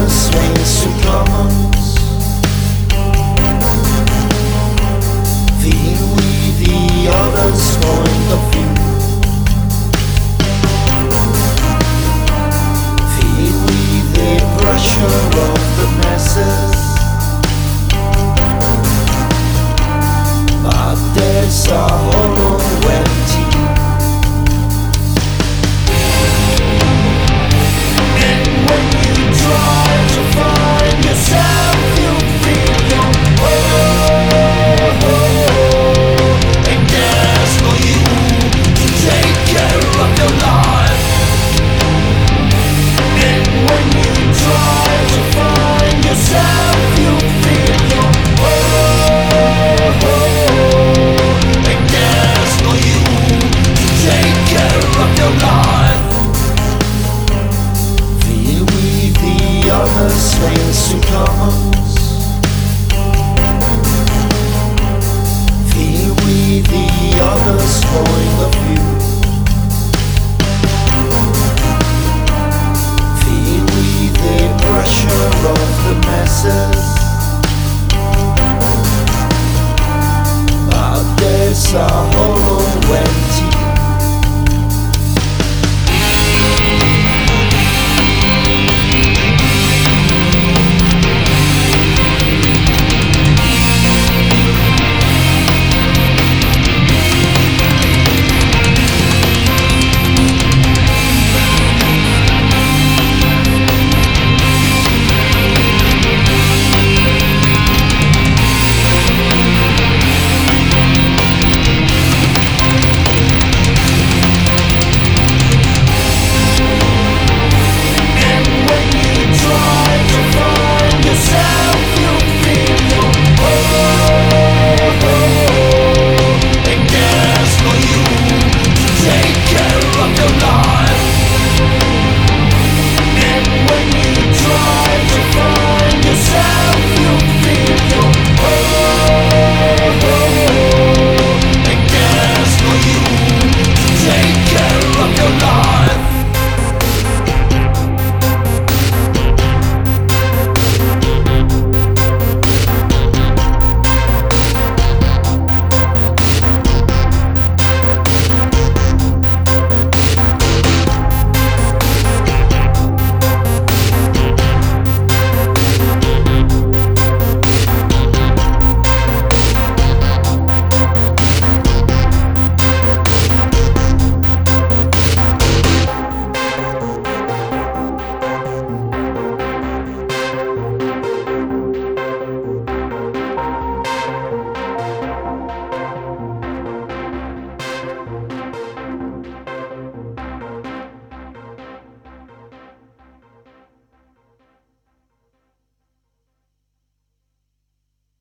us swing. swing.